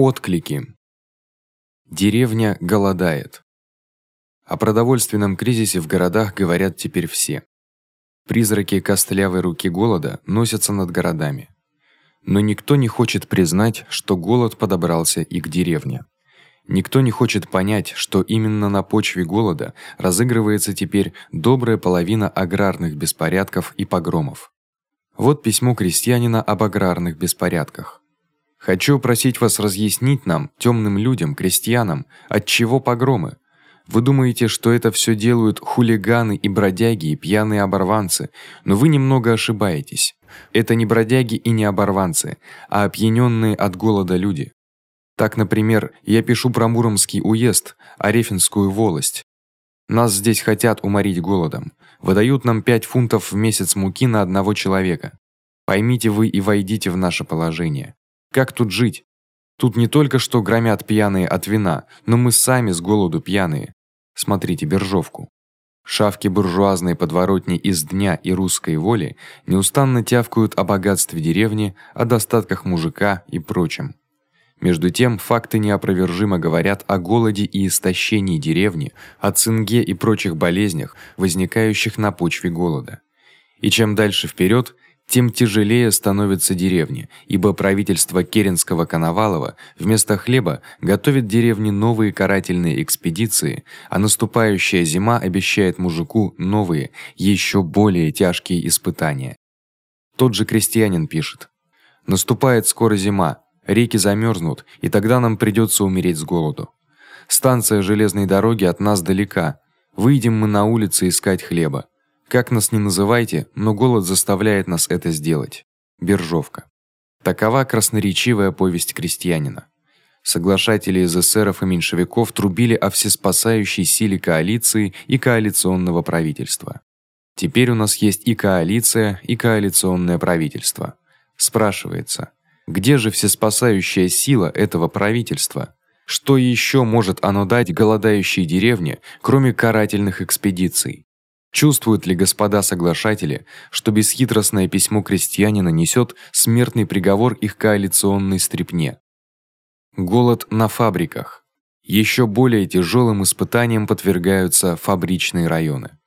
Отклики. Деревня голодает. О продовольственном кризисе в городах говорят теперь все. Призраки костлявой руки голода носятся над городами. Но никто не хочет признать, что голод подобрался и к деревне. Никто не хочет понять, что именно на почве голода разыгрывается теперь добрая половина аграрных беспорядков и погромов. Вот письмо крестьянина об аграрных беспорядках. Хочу просить вас разъяснить нам, тёмным людям, крестьянам, от чего погромы. Вы думаете, что это всё делают хулиганы и бродяги и пьяные оборванцы, но вы немного ошибаетесь. Это не бродяги и не оборванцы, а опьянённые от голода люди. Так, например, я пишу про Муромский уезд, Арефинскую волость. Нас здесь хотят уморить голодом. Выдают нам 5 фунтов в месяц муки на одного человека. Поймите вы и войдите в наше положение. Как тут жить? Тут не только что громят пьяные от вина, но мы сами с голоду пьяные. Смотрите биржовку. Шавки буржуазной подворотни из дня и русской воли неустанно тявкают о богатстве деревни, о достатках мужика и прочем. Между тем, факты неопровержимо говорят о голоде и истощении деревни, о цинге и прочих болезнях, возникающих на почве голода. И чем дальше вперед, тем тяжелее становится деревне, ибо правительство Керенского-Коновалова вместо хлеба готовит деревне новые карательные экспедиции, а наступающая зима обещает мужику новые, еще более тяжкие испытания. Тот же крестьянин пишет: Наступает скоро зима, Реки замерзнут, и тогда нам придется умереть с голоду. Станция железной дороги от нас далека. Выйдем мы на улицы искать хлеба. Как нас ни называйте, но голод заставляет нас это сделать. Биржовка. Такова красноречивая повесть крестьянина. Соглашатели из эсеров и меньшевиков трубили о всеспасающей силе коалиции и коалиционного правительства. Теперь у нас есть и коалиция, и коалиционное правительство. Спрашивается: где же всеспасающая сила этого правительства? Что ещё может оно дать голодающей деревне, кроме карательных экспедиций? Чувствуют ли господа соглашатели, что бесхитростное письмо крестьянина несёт смертный приговор их коалиционной стрепне? Голод на фабриках. Ещё более тяжёлым испытанием подвергаются фабричные районы.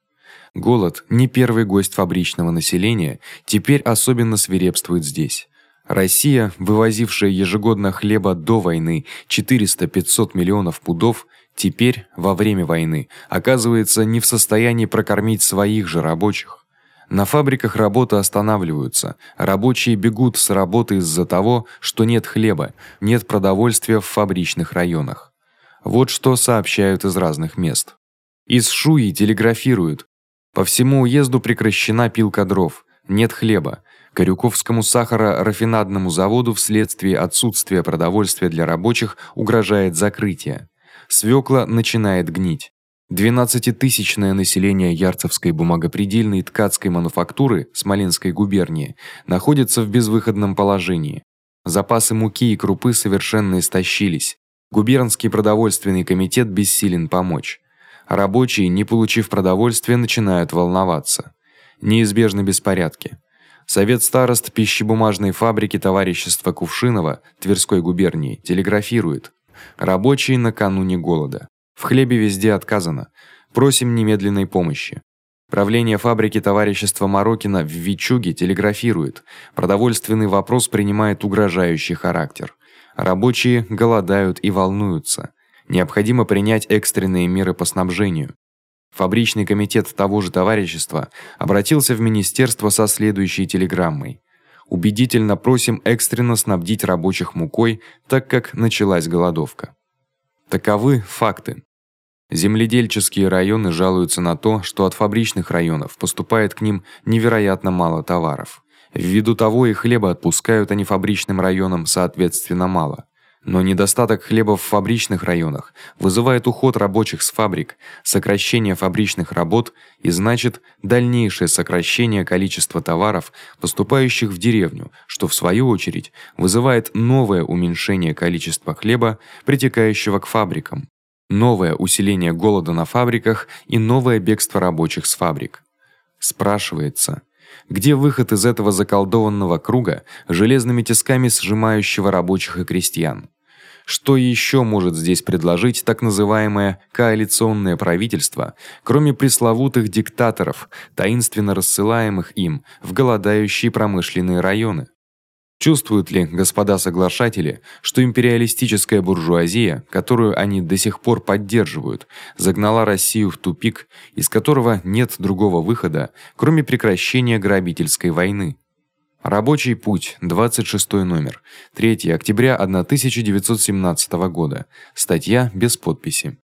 Голод, не первый гость фабричного населения, теперь особенно свирепствует здесь. Россия, вывозившая ежегодно хлеба до войны 400-500 миллионов пудов, теперь во время войны оказывается не в состоянии прокормить своих же рабочих. На фабриках работы останавливаются, рабочие бегут с работы из-за того, что нет хлеба, нет продовольствия в фабричных районах. Вот что сообщают из разных мест. Из Шуи телеграфируют: по всему уезду прекращена пилка дров, нет хлеба. Корюковскому сахарорафинадному заводу вследствие отсутствия продовольствия для рабочих угрожает закрытие. Свёкла начинает гнить. Двенадцатитысячное население Ярцевской бумагопредельной ткацкой мануфактуры Смоленской губернии находится в безвыходном положении. Запасы муки и крупы совершенно истощились. Губернский продовольственный комитет бессилен помочь. Рабочие, не получив продовольствия, начинают волноваться. Неизбежны беспорядки. Совет старост пищебумажной фабрики товарищества Кувшинова Тверской губернии телеграфирует: рабочие накануне голода. В хлебе везде отказано. Просим немедленной помощи. Правление фабрики товарищества Марокина в Вичуге телеграфирует: продовольственный вопрос принимает угрожающий характер. Рабочие голодают и волнуются. Необходимо принять экстренные меры по снабжению. Фабричный комитет того же товарищества обратился в министерство со следующей телеграммой: Убедительно просим экстренно снабдить рабочих мукой, так как началась голодовка. Таковы факты. Земледельческие районы жалуются на то, что от фабричных районов поступает к ним невероятно мало товаров. Ввиду того и хлеба отпускают они фабричным районам соответственно мало. Но недостаток хлеба в фабричных районах вызывает уход рабочих с фабрик, сокращение фабричных работ и значит дальнейшее сокращение количества товаров, поступающих в деревню, что в свою очередь вызывает новое уменьшение количества хлеба, притекающего к фабрикам, новое усиление голода на фабриках и новое бегство рабочих с фабрик. Спрашивается: где выход из этого заколдованного круга, железными тисками сжимающего рабочих и крестьян? Что ещё может здесь предложить так называемое коалиционное правительство, кроме пресловутых диктаторов, таинственно рассылаемых им в голодающие промышленные районы? Чувствуют ли господа соглашатели, что империалистическая буржуазия, которую они до сих пор поддерживают, загнала Россию в тупик, из которого нет другого выхода, кроме прекращения грабительской войны? Рабочий путь, 26 номер. 3 октября 1917 года. Статья без подписи.